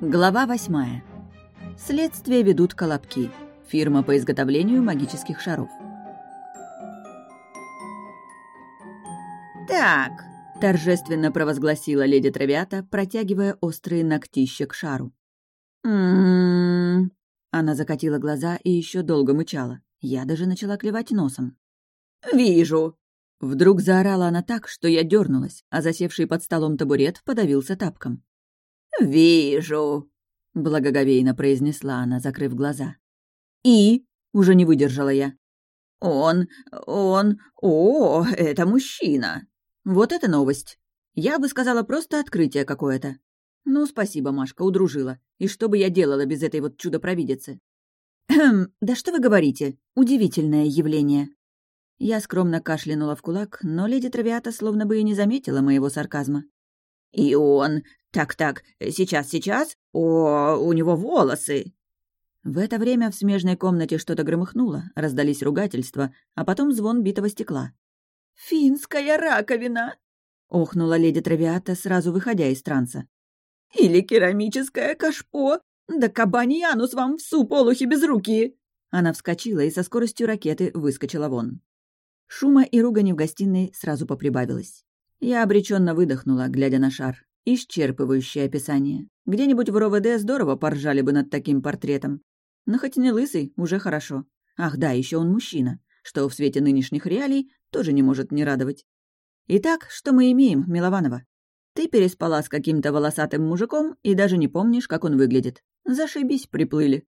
Глава восьмая. Следствие ведут колобки. Фирма по изготовлению магических шаров. «Так», — торжественно провозгласила леди Травиата, протягивая острые ногтища к шару. «М-м-м», Она закатила глаза и еще долго мычала. Я даже начала клевать носом. «Вижу», Вдруг заорала она так, что я дернулась, а засевший под столом табурет подавился тапком. «Вижу», — благоговейно произнесла она, закрыв глаза. «И?» — уже не выдержала я. «Он... он... О, это мужчина!» «Вот это новость! Я бы сказала, просто открытие какое-то. Ну, спасибо, Машка, удружила. И что бы я делала без этой вот чудо-провидицы?» «Хм, да что вы говорите? Удивительное явление!» Я скромно кашлянула в кулак, но леди Травиата словно бы и не заметила моего сарказма. «И он... Так-так, сейчас, сейчас... О, у него волосы!» В это время в смежной комнате что-то громыхнуло, раздались ругательства, а потом звон битого стекла. «Финская раковина!» — охнула леди Травиата, сразу выходя из транса. «Или керамическое кашпо! Да кабаньянус вам в суп, олухи безрукие!» Она вскочила и со скоростью ракеты выскочила вон. Шума и ругани в гостиной сразу поприбавилось. Я обреченно выдохнула, глядя на шар. Исчерпывающее описание. Где-нибудь в РОВД здорово поржали бы над таким портретом. Но хоть не лысый, уже хорошо. Ах да, еще он мужчина, что в свете нынешних реалий тоже не может не радовать. Итак, что мы имеем, Милованова? Ты переспала с каким-то волосатым мужиком и даже не помнишь, как он выглядит. Зашибись, приплыли.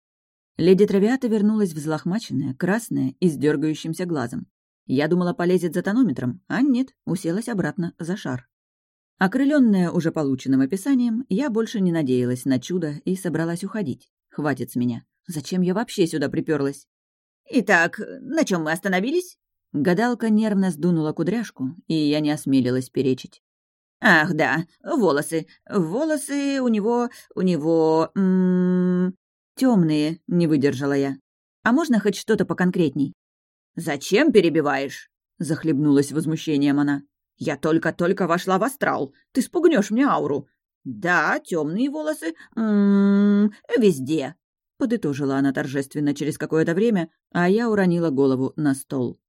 Леди Травиата вернулась взлохмаченная, красная и с дергающимся глазом. Я думала, полезет за тонометром, а нет, уселась обратно за шар. Окрыленная уже полученным описанием, я больше не надеялась на чудо и собралась уходить. Хватит с меня. Зачем я вообще сюда приперлась? «Итак, на чем мы остановились?» Гадалка нервно сдунула кудряшку, и я не осмелилась перечить. «Ах, да, волосы. Волосы у него... у него... М -м, темные, не выдержала я. А можно хоть что-то поконкретней?» «Зачем перебиваешь?» — захлебнулась возмущением она. «Я только-только вошла в астрал. Ты спугнешь мне ауру. Да, темные волосы. М -м, везде». Подытожила она торжественно через какое-то время, а я уронила голову на стол.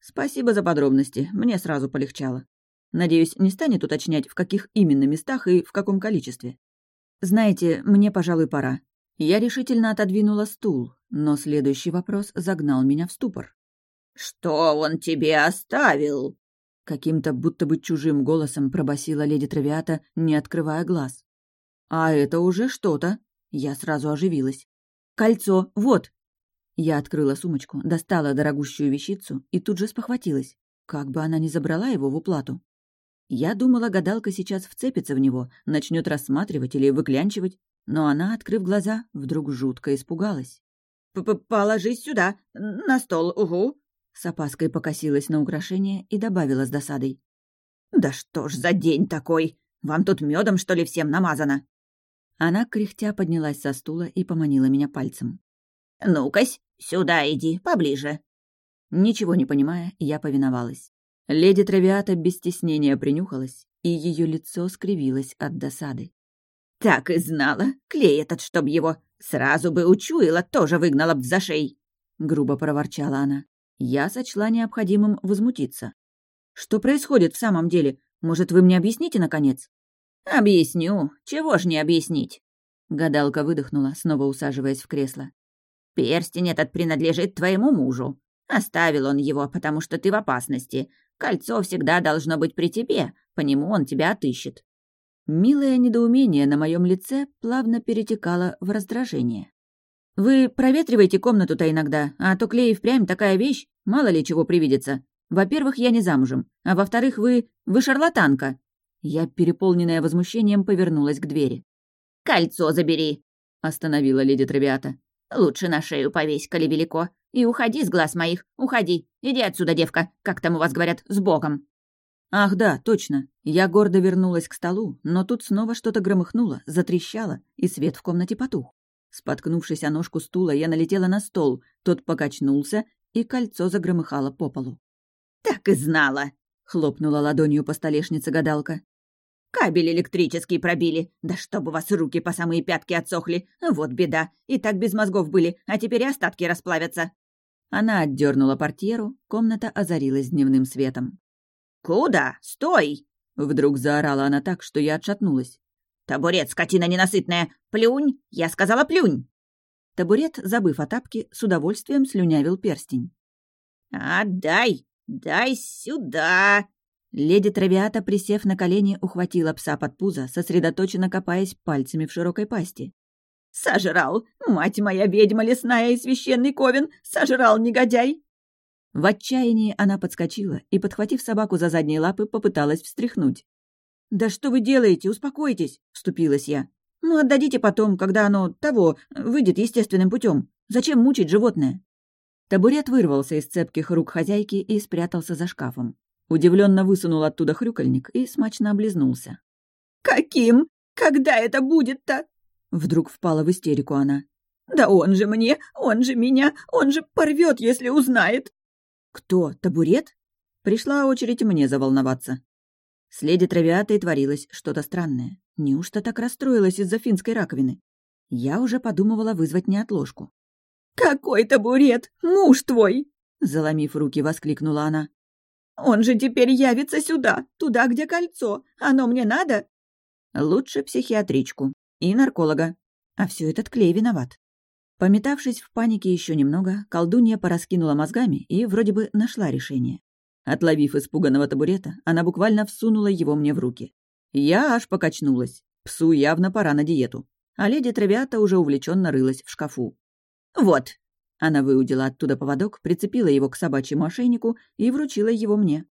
«Спасибо за подробности, мне сразу полегчало. Надеюсь, не станет уточнять, в каких именно местах и в каком количестве. Знаете, мне, пожалуй, пора. Я решительно отодвинула стул, но следующий вопрос загнал меня в ступор. «Что он тебе оставил?» Каким-то будто бы чужим голосом пробасила леди Травиата, не открывая глаз. «А это уже что-то!» Я сразу оживилась. «Кольцо, вот!» Я открыла сумочку, достала дорогущую вещицу и тут же спохватилась. Как бы она ни забрала его в уплату. Я думала, гадалка сейчас вцепится в него, начнет рассматривать или выклянчивать, но она, открыв глаза, вдруг жутко испугалась. П -п «Положись сюда, на стол, угу!» С опаской покосилась на украшение и добавила с досадой. «Да что ж за день такой! Вам тут медом что ли, всем намазано?» Она, кряхтя, поднялась со стула и поманила меня пальцем. «Ну-кась, сюда иди, поближе». Ничего не понимая, я повиновалась. Леди Травиата без стеснения принюхалась, и ее лицо скривилось от досады. «Так и знала! Клей этот, чтоб его! Сразу бы учуяла, тоже выгнала б за шей!» Грубо проворчала она. Я сочла необходимым возмутиться. «Что происходит в самом деле? Может, вы мне объясните, наконец?» «Объясню. Чего ж не объяснить?» Гадалка выдохнула, снова усаживаясь в кресло. «Перстень этот принадлежит твоему мужу. Оставил он его, потому что ты в опасности. Кольцо всегда должно быть при тебе, по нему он тебя отыщет». Милое недоумение на моем лице плавно перетекало в раздражение. «Вы проветриваете комнату-то иногда, а то клей впрямь такая вещь, мало ли чего привидится. Во-первых, я не замужем, а во-вторых, вы... вы шарлатанка». Я, переполненная возмущением, повернулась к двери. «Кольцо забери!» — остановила леди Травиата. «Лучше на шею повесь, коли велико. И уходи с глаз моих, уходи. Иди отсюда, девка, как там у вас говорят, с Богом». Ах да, точно. Я гордо вернулась к столу, но тут снова что-то громыхнуло, затрещало, и свет в комнате потух. Споткнувшись о ножку стула, я налетела на стол, тот покачнулся, и кольцо загромыхало по полу. «Так и знала!» — хлопнула ладонью по столешнице гадалка. Кабель электрический пробили. Да чтобы вас руки по самые пятки отсохли. Вот беда. И так без мозгов были, а теперь и остатки расплавятся». Она отдернула портьеру, комната озарилась дневным светом. «Куда? Стой!» Вдруг заорала она так, что я отшатнулась. «Табурет, скотина ненасытная! Плюнь! Я сказала, плюнь!» Табурет, забыв о тапке, с удовольствием слюнявил перстень. «Отдай! Дай сюда!» Леди Травиата, присев на колени, ухватила пса под пузо, сосредоточенно копаясь пальцами в широкой пасти. «Сожрал! Мать моя ведьма лесная и священный ковен! Сожрал, негодяй!» В отчаянии она подскочила и, подхватив собаку за задние лапы, попыталась встряхнуть. «Да что вы делаете? Успокойтесь!» — вступилась я. «Ну, отдадите потом, когда оно, того, выйдет естественным путем. Зачем мучить животное?» Табурет вырвался из цепких рук хозяйки и спрятался за шкафом. Удивленно высунул оттуда хрюкальник и смачно облизнулся. «Каким? Когда это будет-то?» Вдруг впала в истерику она. «Да он же мне, он же меня, он же порвет, если узнает!» «Кто? Табурет?» Пришла очередь мне заволноваться. С леди Травиатой творилось что-то странное. Неужто так расстроилась из-за финской раковины? Я уже подумывала вызвать неотложку. «Какой табурет? Муж твой!» Заломив руки, воскликнула она. Он же теперь явится сюда, туда, где кольцо. Оно мне надо?» «Лучше психиатричку и нарколога. А все этот клей виноват». Пометавшись в панике еще немного, колдунья пораскинула мозгами и вроде бы нашла решение. Отловив испуганного табурета, она буквально всунула его мне в руки. Я аж покачнулась. Псу явно пора на диету. А леди Травиата уже увлеченно рылась в шкафу. «Вот, она выудила оттуда поводок, прицепила его к собачьему ошейнику и вручила его мне.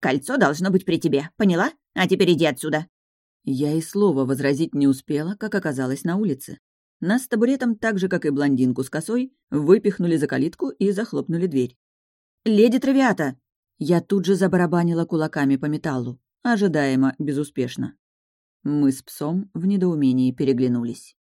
«Кольцо должно быть при тебе, поняла? А теперь иди отсюда!» Я и слова возразить не успела, как оказалась на улице. Нас с табуретом, так же, как и блондинку с косой, выпихнули за калитку и захлопнули дверь. «Леди Травиата!» Я тут же забарабанила кулаками по металлу. Ожидаемо, безуспешно. Мы с псом в недоумении переглянулись.